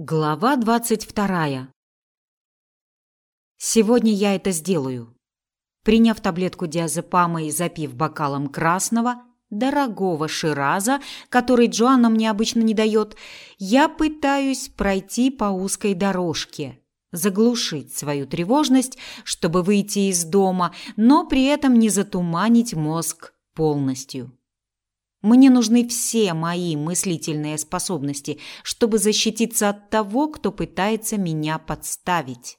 Глава двадцать вторая. Сегодня я это сделаю. Приняв таблетку диазепама и запив бокалом красного, дорогого шираза, который Джоанна мне обычно не дает, я пытаюсь пройти по узкой дорожке, заглушить свою тревожность, чтобы выйти из дома, но при этом не затуманить мозг полностью. Мне нужны все мои мыслительные способности, чтобы защититься от того, кто пытается меня подставить.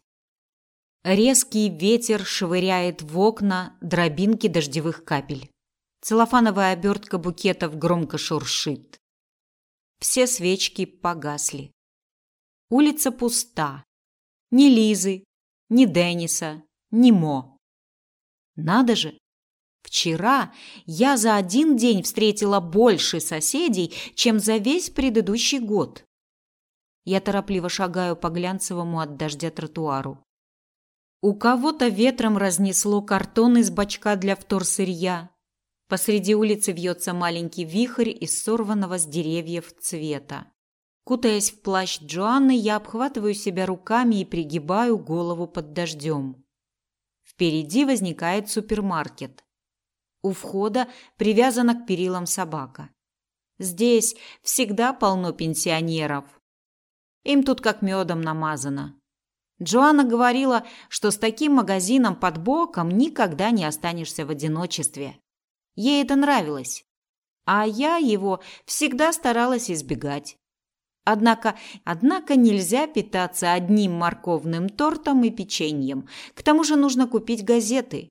Резкий ветер швыряет в окна дробинки дождевых капель. Целлофановая обертка букетов громко шуршит. Все свечки погасли. Улица пуста. Ни Лизы, ни Денниса, ни Мо. Надо же, Вчера я за один день встретила больше соседей, чем за весь предыдущий год. Я торопливо шагаю по глянцевому от дождя тротуару. У кого-то ветром разнесло картон из бачка для вторсырья. Посреди улицы вьется маленький вихрь из сорванного с деревьев цвета. Кутаясь в плащ Джоанны, я обхватываю себя руками и пригибаю голову под дождем. Впереди возникает супермаркет. У входа привязана к перилам собака. Здесь всегда полно пенсионеров. Им тут как медом намазано. Джоанна говорила, что с таким магазином под боком никогда не останешься в одиночестве. Ей это нравилось. А я его всегда старалась избегать. Однако, однако нельзя питаться одним морковным тортом и печеньем. К тому же нужно купить газеты.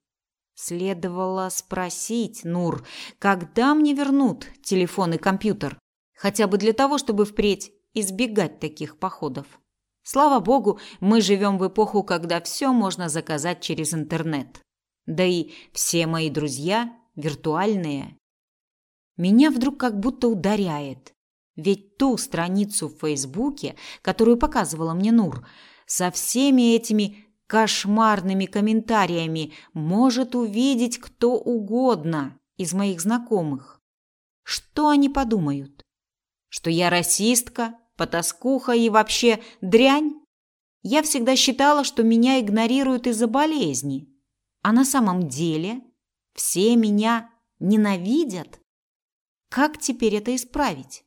Следовало спросить, Нур, когда мне вернут телефон и компьютер? Хотя бы для того, чтобы впредь избегать таких походов. Слава богу, мы живем в эпоху, когда все можно заказать через интернет. Да и все мои друзья виртуальные. Меня вдруг как будто ударяет. Ведь ту страницу в Фейсбуке, которую показывала мне Нур, со всеми этими кошмарными комментариями может увидеть кто угодно из моих знакомых. Что они подумают? Что я расистка, потаскуха и вообще дрянь? Я всегда считала, что меня игнорируют из-за болезни. А на самом деле все меня ненавидят. Как теперь это исправить?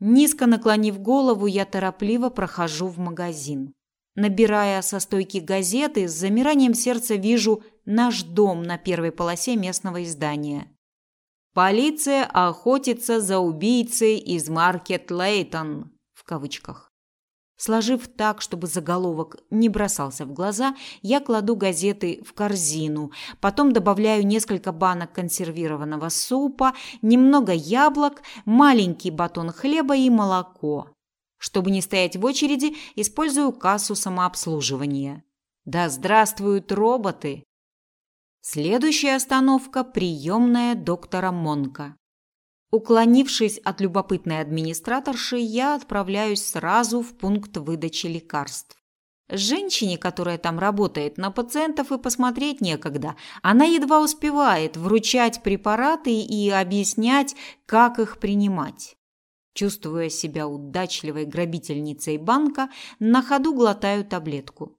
Низко наклонив голову, я торопливо прохожу в магазин. Набирая со стойки газеты, с замиранием сердца вижу наш дом на первой полосе местного издания. Полиция охотится за убийцей из Маркет Лейтон в кавычках. Сложив так, чтобы заголовок не бросался в глаза, я кладу газеты в корзину, потом добавляю несколько банок консервированного супа, немного яблок, маленький батон хлеба и молоко. Чтобы не стоять в очереди, использую кассу самообслуживания. Да здравствуют роботы! Следующая остановка – приемная доктора Монка. Уклонившись от любопытной администраторши, я отправляюсь сразу в пункт выдачи лекарств. Женщине, которая там работает, на пациентов и посмотреть некогда. Она едва успевает вручать препараты и объяснять, как их принимать. Чувствуя себя удачливой грабительницей банка, на ходу глотаю таблетку.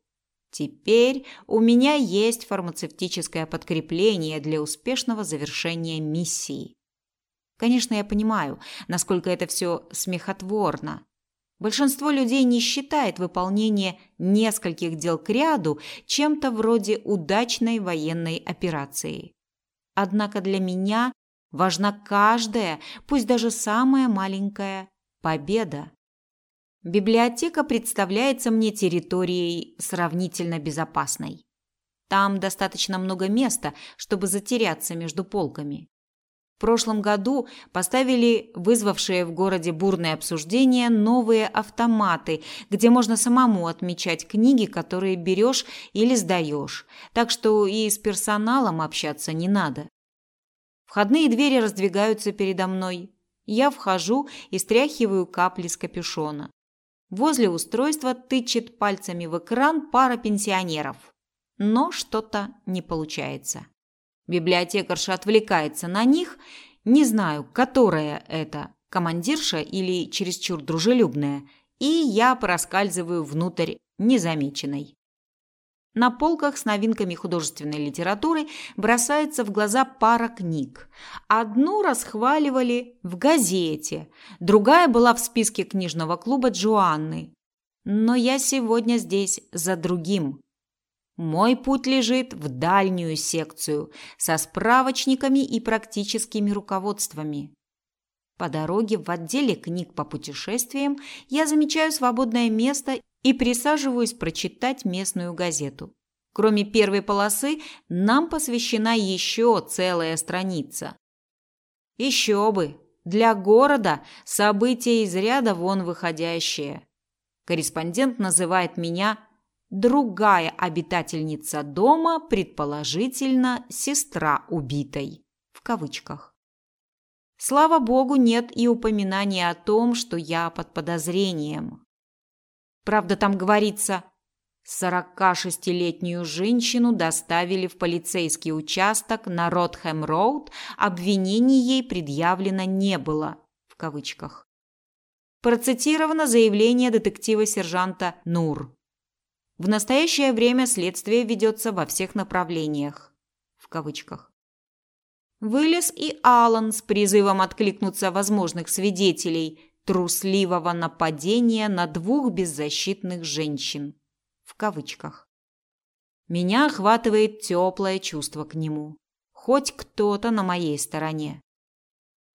Теперь у меня есть фармацевтическое подкрепление для успешного завершения миссии. Конечно, я понимаю, насколько это все смехотворно. Большинство людей не считает выполнение нескольких дел к ряду чем-то вроде удачной военной операции. Однако для меня Важна каждая, пусть даже самая маленькая, победа. Библиотека представляется мне территорией сравнительно безопасной. Там достаточно много места, чтобы затеряться между полками. В прошлом году поставили вызвавшие в городе бурное обсуждение новые автоматы, где можно самому отмечать книги, которые берешь или сдаешь, так что и с персоналом общаться не надо. Входные двери раздвигаются передо мной. Я вхожу и стряхиваю капли с капюшона. Возле устройства тычет пальцами в экран пара пенсионеров. Но что-то не получается. Библиотекарша отвлекается на них. Не знаю, которая это, командирша или чересчур дружелюбная, и я проскальзываю внутрь незамеченной. На полках с новинками художественной литературы бросается в глаза пара книг. Одну расхваливали в газете, другая была в списке книжного клуба Джоанны. Но я сегодня здесь за другим. Мой путь лежит в дальнюю секцию со справочниками и практическими руководствами. По дороге в отделе книг по путешествиям я замечаю свободное место и присаживаюсь прочитать местную газету. Кроме первой полосы, нам посвящена еще целая страница. Еще бы! Для города события из ряда вон выходящие. Корреспондент называет меня другая обитательница дома, предположительно, сестра убитой. В кавычках. Слава богу, нет и упоминания о том, что я под подозрением. Правда, там говорится, 46-летнюю женщину доставили в полицейский участок на Ротхэм-роуд, обвинений ей предъявлено не было, в кавычках. Процитировано заявление детектива-сержанта Нур. В настоящее время следствие ведется во всех направлениях, в кавычках. Вылез и Алан с призывом откликнуться возможных свидетелей трусливого нападения на двух беззащитных женщин. В кавычках. Меня охватывает теплое чувство к нему. Хоть кто-то на моей стороне.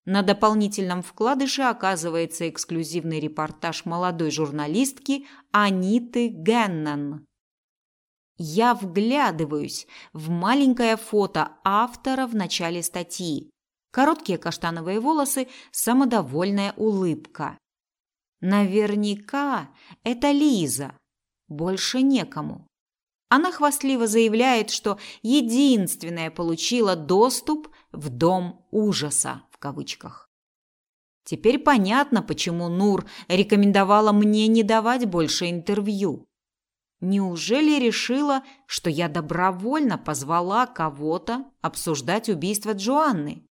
На дополнительном вкладыше оказывается эксклюзивный репортаж молодой журналистки Аниты Геннон. Я вглядываюсь в маленькое фото автора в начале статьи. Короткие каштановые волосы, самодовольная улыбка. Наверняка это Лиза. Больше некому. Она хвастливо заявляет, что единственная получила доступ в дом ужаса в кавычках. Теперь понятно, почему Нур рекомендовала мне не давать больше интервью. Неужели решила, что я добровольно позвала кого-то обсуждать убийство Джоанны?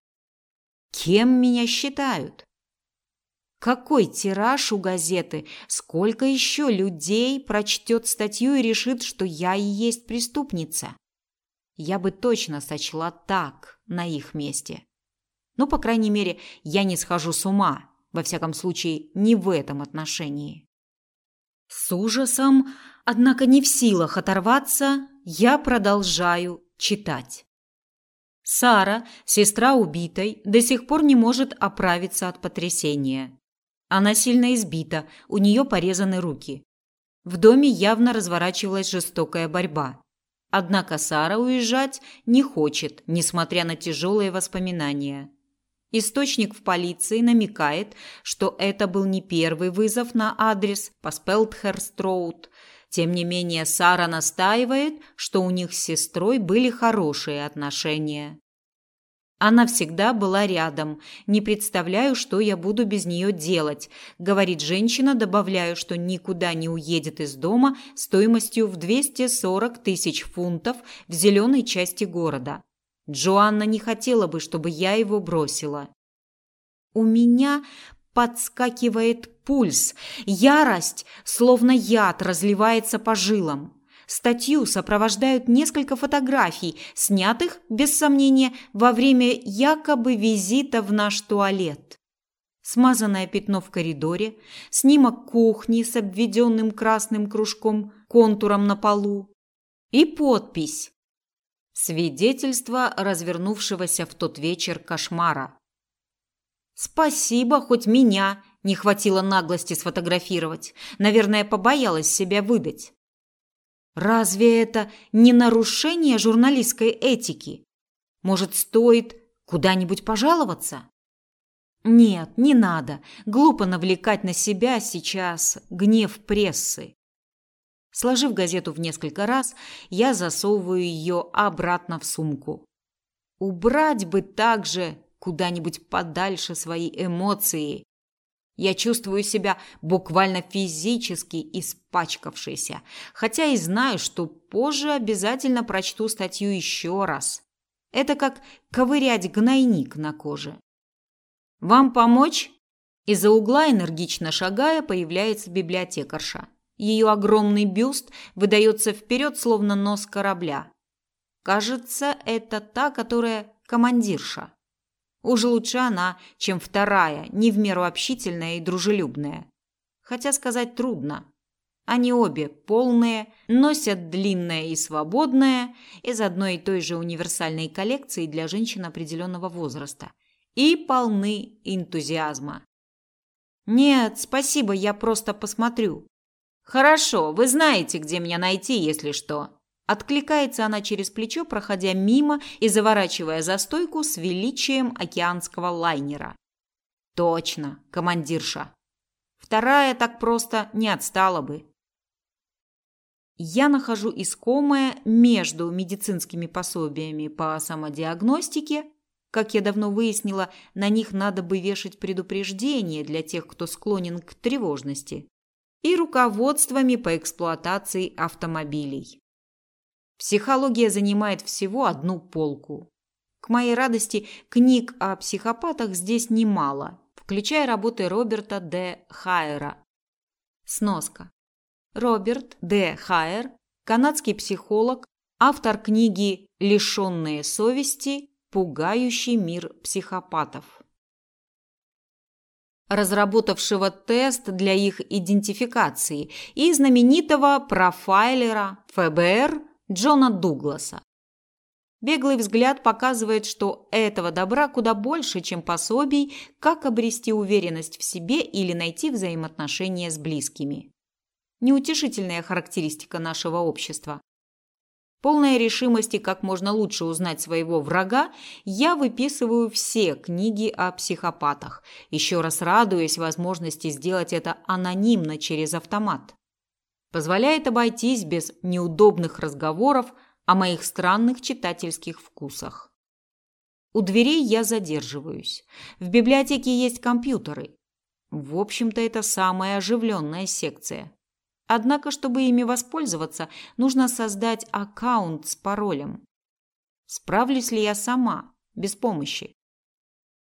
Кем меня считают? Какой тираж у газеты? Сколько еще людей прочтет статью и решит, что я и есть преступница? Я бы точно сочла так на их месте. Ну, по крайней мере, я не схожу с ума, во всяком случае, не в этом отношении. С ужасом Однако не в силах оторваться, я продолжаю читать. Сара, сестра убитой, до сих пор не может оправиться от потрясения. Она сильно избита, у нее порезаны руки. В доме явно разворачивалась жестокая борьба. Однако Сара уезжать не хочет, несмотря на тяжелые воспоминания. Источник в полиции намекает, что это был не первый вызов на адрес по тем не менее, Сара настаивает, что у них с сестрой были хорошие отношения. Она всегда была рядом. Не представляю, что я буду без нее делать, говорит женщина, добавляю, что никуда не уедет из дома стоимостью в 240 тысяч фунтов в зеленой части города. Джоанна не хотела бы, чтобы я его бросила. У меня подскакивает пульс. Ярость, словно яд, разливается по жилам. Статью сопровождают несколько фотографий, снятых, без сомнения, во время якобы визита в наш туалет. Смазанное пятно в коридоре, снимок кухни с обведенным красным кружком контуром на полу и подпись «Свидетельство развернувшегося в тот вечер кошмара». Спасибо, хоть меня не хватило наглости сфотографировать. Наверное, побоялась себя выдать. Разве это не нарушение журналистской этики? Может, стоит куда-нибудь пожаловаться? Нет, не надо. Глупо навлекать на себя сейчас гнев прессы. Сложив газету в несколько раз, я засовываю ее обратно в сумку. Убрать бы также куда-нибудь подальше свои эмоции. Я чувствую себя буквально физически испачкавшейся, хотя и знаю, что позже обязательно прочту статью еще раз. Это как ковырять гнойник на коже. Вам помочь? Из-за угла, энергично шагая, появляется библиотекарша. Ее огромный бюст выдается вперед, словно нос корабля. Кажется, это та, которая командирша. Уже лучше она, чем вторая, не в меру общительная и дружелюбная. Хотя сказать трудно. Они обе полные, носят длинное и свободное из одной и той же универсальной коллекции для женщин определенного возраста и полны энтузиазма. Нет, спасибо, я просто посмотрю. Хорошо, вы знаете, где меня найти, если что. Откликается она через плечо, проходя мимо и заворачивая за стойку с величием океанского лайнера. Точно, командирша. Вторая так просто не отстала бы. Я нахожу искомое между медицинскими пособиями по самодиагностике как я давно выяснила, на них надо бы вешать предупреждения для тех, кто склонен к тревожности, и руководствами по эксплуатации автомобилей. Психология занимает всего одну полку. К моей радости, книг о психопатах здесь немало, включая работы Роберта Д. Хайера. Сноска. Роберт Д. Хайер, канадский психолог, автор книги «Лишенные совести» Пугающий мир психопатов. Разработавшего тест для их идентификации и знаменитого профайлера ФБР Джона Дугласа. Беглый взгляд показывает, что этого добра куда больше, чем пособий, как обрести уверенность в себе или найти взаимоотношения с близкими. Неутешительная характеристика нашего общества. Полная решимости как можно лучше узнать своего врага, я выписываю все книги о психопатах, еще раз радуясь возможности сделать это анонимно через автомат. Позволяет обойтись без неудобных разговоров о моих странных читательских вкусах. У дверей я задерживаюсь. В библиотеке есть компьютеры. В общем-то, это самая оживленная секция. Однако, чтобы ими воспользоваться, нужно создать аккаунт с паролем. Справлюсь ли я сама, без помощи?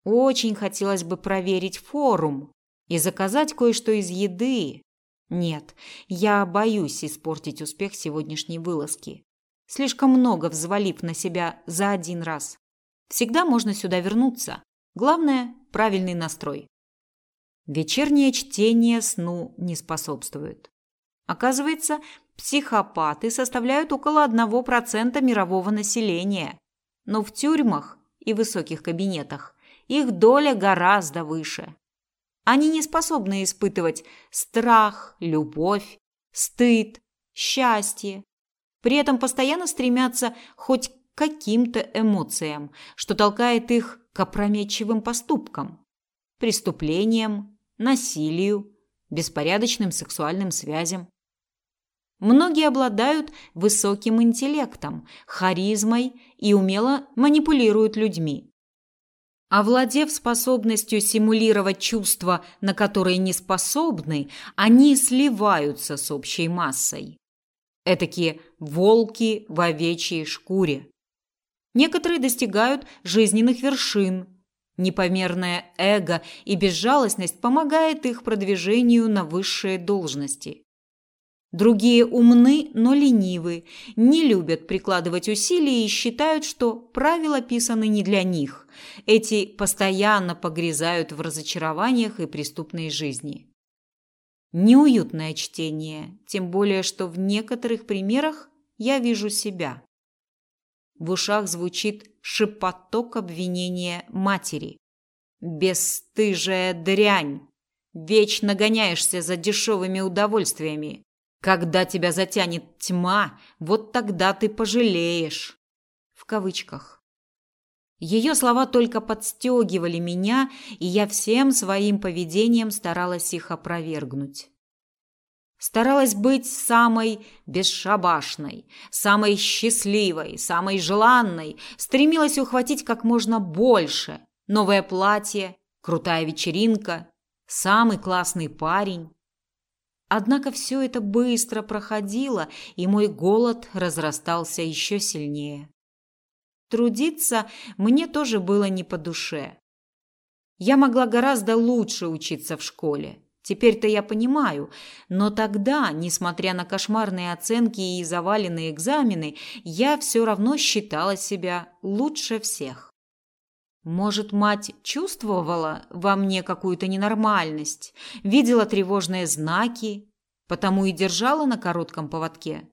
Очень хотелось бы проверить форум и заказать кое-что из еды. Нет, я боюсь испортить успех сегодняшней вылазки. Слишком много взвалив на себя за один раз. Всегда можно сюда вернуться. Главное – правильный настрой. Вечернее чтение сну не способствует. Оказывается, психопаты составляют около 1% мирового населения. Но в тюрьмах и высоких кабинетах их доля гораздо выше. Они не способны испытывать страх, любовь, стыд, счастье. При этом постоянно стремятся хоть к каким-то эмоциям, что толкает их к опрометчивым поступкам, преступлениям, насилию, беспорядочным сексуальным связям. Многие обладают высоким интеллектом, харизмой и умело манипулируют людьми. Овладев способностью симулировать чувства, на которые не способны, они сливаются с общей массой. Этакие волки в овечьей шкуре. Некоторые достигают жизненных вершин. Непомерное эго и безжалостность помогает их продвижению на высшие должности. Другие умны, но ленивы, не любят прикладывать усилий и считают, что правила писаны не для них. Эти постоянно погрязают в разочарованиях и преступной жизни. Неуютное чтение, тем более, что в некоторых примерах я вижу себя. В ушах звучит шепоток обвинения матери. «Бесстыжая дрянь! Вечно гоняешься за дешевыми удовольствиями!» Когда тебя затянет тьма, вот тогда ты пожалеешь. В кавычках. Ее слова только подстегивали меня, и я всем своим поведением старалась их опровергнуть. Старалась быть самой бесшабашной, самой счастливой, самой желанной, стремилась ухватить как можно больше. Новое платье, крутая вечеринка, самый классный парень. Однако все это быстро проходило, и мой голод разрастался еще сильнее. Трудиться мне тоже было не по душе. Я могла гораздо лучше учиться в школе. Теперь-то я понимаю, но тогда, несмотря на кошмарные оценки и заваленные экзамены, я все равно считала себя лучше всех. Может, мать чувствовала во мне какую-то ненормальность, видела тревожные знаки, потому и держала на коротком поводке.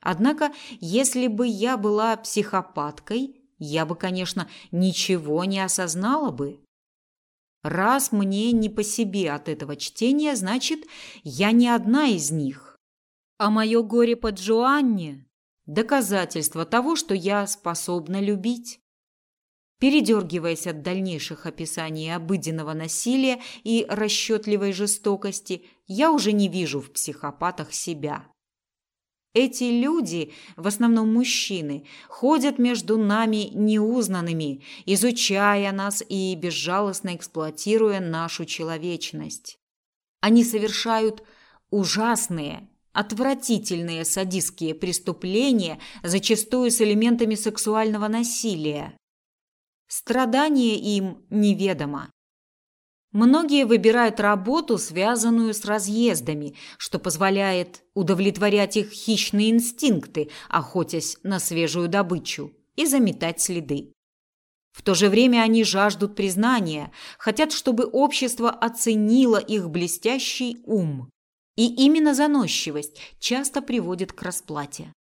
Однако, если бы я была психопаткой, я бы, конечно, ничего не осознала бы. Раз мне не по себе от этого чтения, значит, я не одна из них. А мое горе по Джоанне – доказательство того, что я способна любить. Передергиваясь от дальнейших описаний обыденного насилия и расчетливой жестокости, я уже не вижу в психопатах себя. Эти люди, в основном мужчины, ходят между нами неузнанными, изучая нас и безжалостно эксплуатируя нашу человечность. Они совершают ужасные, отвратительные садистские преступления, зачастую с элементами сексуального насилия. Страдание им неведомо. Многие выбирают работу, связанную с разъездами, что позволяет удовлетворять их хищные инстинкты, охотясь на свежую добычу, и заметать следы. В то же время они жаждут признания, хотят, чтобы общество оценило их блестящий ум. И именно заносчивость часто приводит к расплате.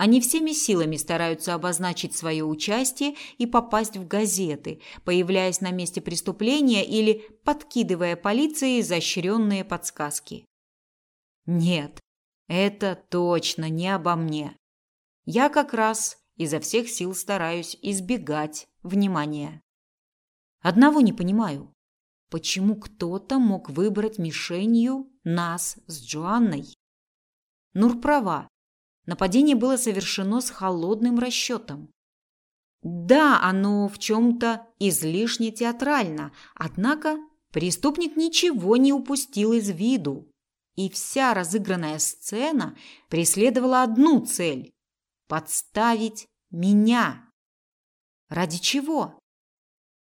Они всеми силами стараются обозначить свое участие и попасть в газеты, появляясь на месте преступления или подкидывая полиции изощренные подсказки. Нет, это точно не обо мне. Я как раз изо всех сил стараюсь избегать внимания. Одного не понимаю. Почему кто-то мог выбрать мишенью нас с Джоанной? Нур права. Нападение было совершено с холодным расчетом. Да, оно в чем-то излишне театрально, однако преступник ничего не упустил из виду. И вся разыгранная сцена преследовала одну цель – подставить меня. Ради чего?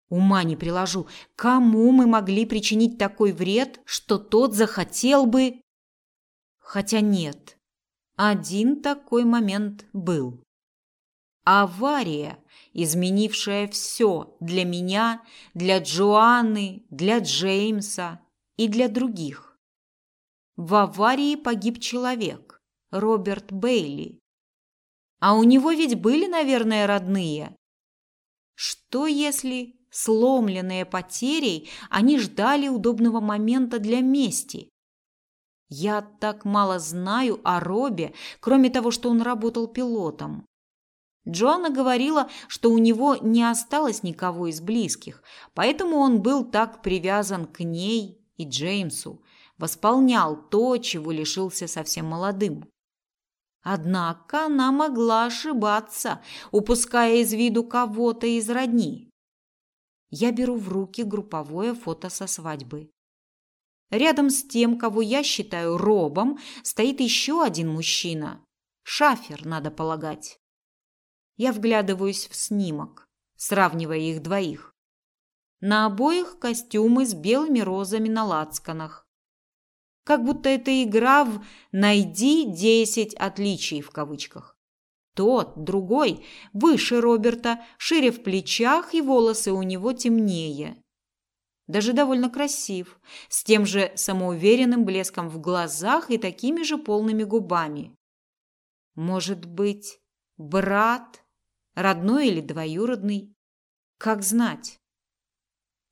Ума не приложу, кому мы могли причинить такой вред, что тот захотел бы... Хотя нет, один такой момент был. Авария, изменившая все для меня, для Джоанны, для Джеймса и для других. В аварии погиб человек, Роберт Бейли. А у него ведь были, наверное, родные. Что если, сломленные потерей, они ждали удобного момента для мести? Я так мало знаю о Робе, кроме того, что он работал пилотом. Джоанна говорила, что у него не осталось никого из близких, поэтому он был так привязан к ней и Джеймсу, восполнял то, чего лишился совсем молодым. Однако она могла ошибаться, упуская из виду кого-то из родни. Я беру в руки групповое фото со свадьбы. Рядом с тем, кого я считаю робом, стоит еще один мужчина. Шафер, надо полагать. Я вглядываюсь в снимок, сравнивая их двоих. На обоих костюмы с белыми розами на лацканах. Как будто это игра в «найди десять отличий» в кавычках. Тот, другой, выше Роберта, шире в плечах и волосы у него темнее даже довольно красив, с тем же самоуверенным блеском в глазах и такими же полными губами. Может быть, брат, родной или двоюродный? Как знать?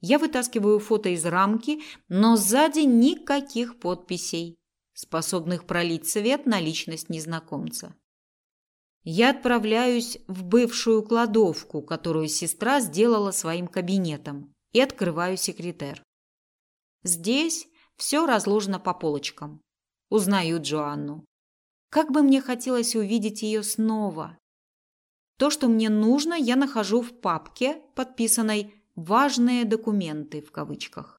Я вытаскиваю фото из рамки, но сзади никаких подписей, способных пролить свет на личность незнакомца. Я отправляюсь в бывшую кладовку, которую сестра сделала своим кабинетом и открываю секретер. Здесь все разложено по полочкам. Узнаю Джоанну. Как бы мне хотелось увидеть ее снова. То, что мне нужно, я нахожу в папке, подписанной «Важные документы» в кавычках.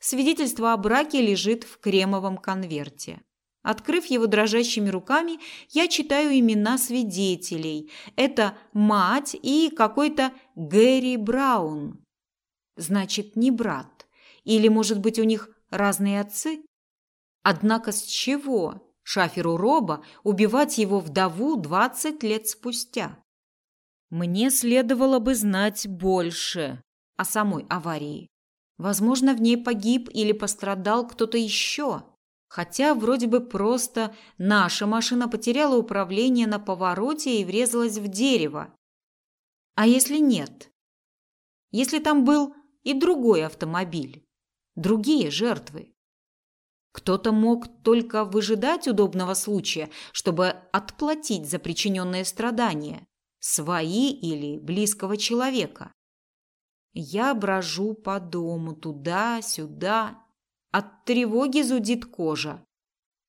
Свидетельство о браке лежит в кремовом конверте. Открыв его дрожащими руками, я читаю имена свидетелей. Это мать и какой-то Гэри Браун. Значит, не брат. Или, может быть, у них разные отцы? Однако с чего Шаферу Роба убивать его вдову двадцать лет спустя? Мне следовало бы знать больше о самой аварии. Возможно, в ней погиб или пострадал кто-то еще. Хотя вроде бы просто наша машина потеряла управление на повороте и врезалась в дерево. А если нет? Если там был и другой автомобиль, другие жертвы? Кто-то мог только выжидать удобного случая, чтобы отплатить за причиненные страдания, свои или близкого человека. Я брожу по дому туда-сюда. От тревоги зудит кожа.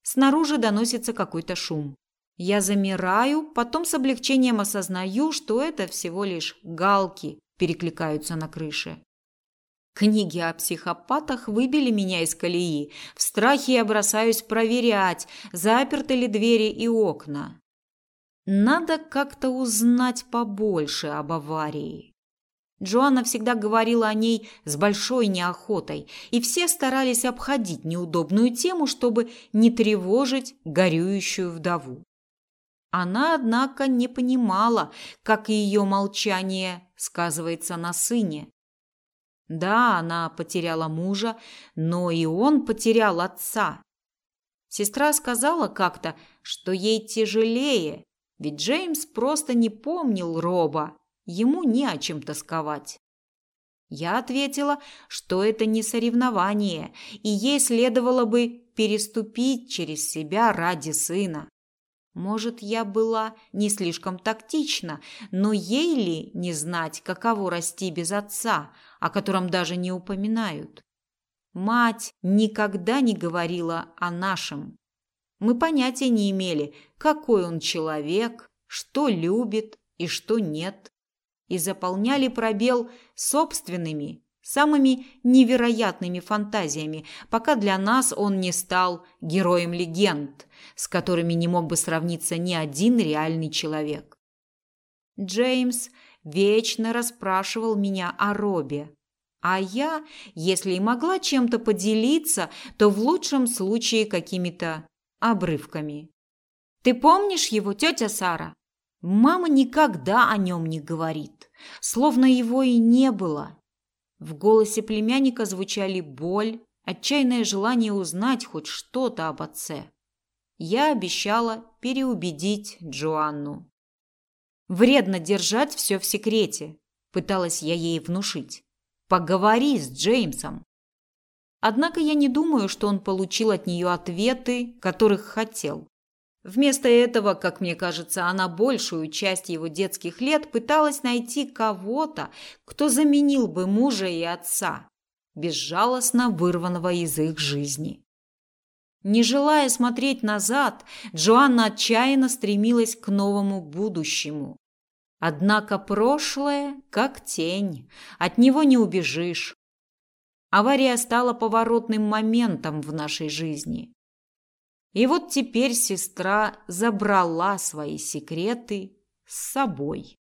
Снаружи доносится какой-то шум. Я замираю, потом с облегчением осознаю, что это всего лишь галки перекликаются на крыше. Книги о психопатах выбили меня из колеи. В страхе я бросаюсь проверять, заперты ли двери и окна. Надо как-то узнать побольше об аварии. Джоанна всегда говорила о ней с большой неохотой, и все старались обходить неудобную тему, чтобы не тревожить горюющую вдову. Она, однако, не понимала, как ее молчание сказывается на сыне. Да, она потеряла мужа, но и он потерял отца. Сестра сказала как-то, что ей тяжелее, ведь Джеймс просто не помнил Роба ему не о чем тосковать. Я ответила, что это не соревнование, и ей следовало бы переступить через себя ради сына. Может, я была не слишком тактична, но ей ли не знать, каково расти без отца, о котором даже не упоминают? Мать никогда не говорила о нашем. Мы понятия не имели, какой он человек, что любит и что нет и заполняли пробел собственными, самыми невероятными фантазиями, пока для нас он не стал героем легенд, с которыми не мог бы сравниться ни один реальный человек. Джеймс вечно расспрашивал меня о Робе, а я, если и могла чем-то поделиться, то в лучшем случае какими-то обрывками. Ты помнишь его, тетя Сара? Мама никогда о нем не говорит, словно его и не было. В голосе племянника звучали боль, отчаянное желание узнать хоть что-то об отце. Я обещала переубедить Джоанну. Вредно держать все в секрете, пыталась я ей внушить. Поговори с Джеймсом. Однако я не думаю, что он получил от нее ответы, которых хотел. Вместо этого, как мне кажется, она большую часть его детских лет пыталась найти кого-то, кто заменил бы мужа и отца, безжалостно вырванного из их жизни. Не желая смотреть назад, Джоанна отчаянно стремилась к новому будущему. Однако прошлое как тень, от него не убежишь. Авария стала поворотным моментом в нашей жизни. И вот теперь сестра забрала свои секреты с собой.